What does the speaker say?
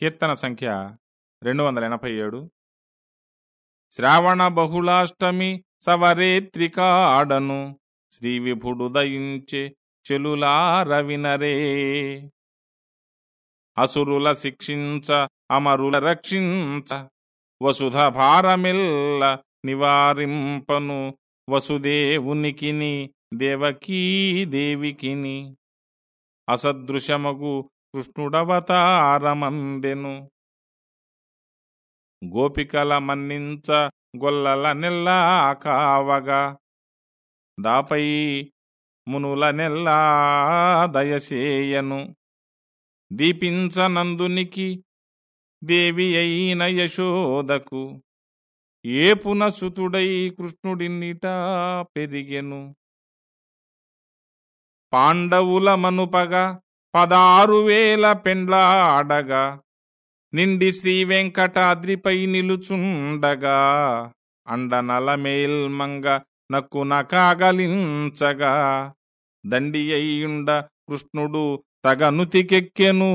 కీర్తన సంఖ్య రెండు వందల ఎనభై ఏడు. శ్రావణ బహుళాష్టమి సవరేత్రికాడను శ్రీ విభుడు దయించే చెలులారవినరే అసురుల శిక్షించ అమరుల రక్షించ వసుధ భారమిల్ల నివారింపను వసుదేవునికిని దేవకీ దేవికిని. అసదృశమగు కృష్ణుడవతారమందెను గోపికల మన్నించ గొల్లల నెల్లా కావగా. దాపై మునుల నెల్లా దయసేయను. దీపించనందునికి దేవి అయిన యశోదకు. ఏపున సుతుడై కృష్ణుడిన్నిటా పెరిగెను. పాండవుల మనుపగా పదారు వేల పెండ్లాడగా నిండి శ్రీ వెంకటాద్రిపై నిలుచుండగా అండనలమేల్మంగ నక్కున కాగలించగా దండి అయ్యుండ కృష్ణుడు తగనుతికెక్కెను